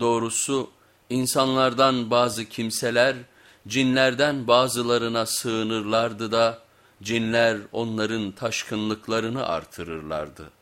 Doğrusu insanlardan bazı kimseler cinlerden bazılarına sığınırlardı da cinler onların taşkınlıklarını artırırlardı.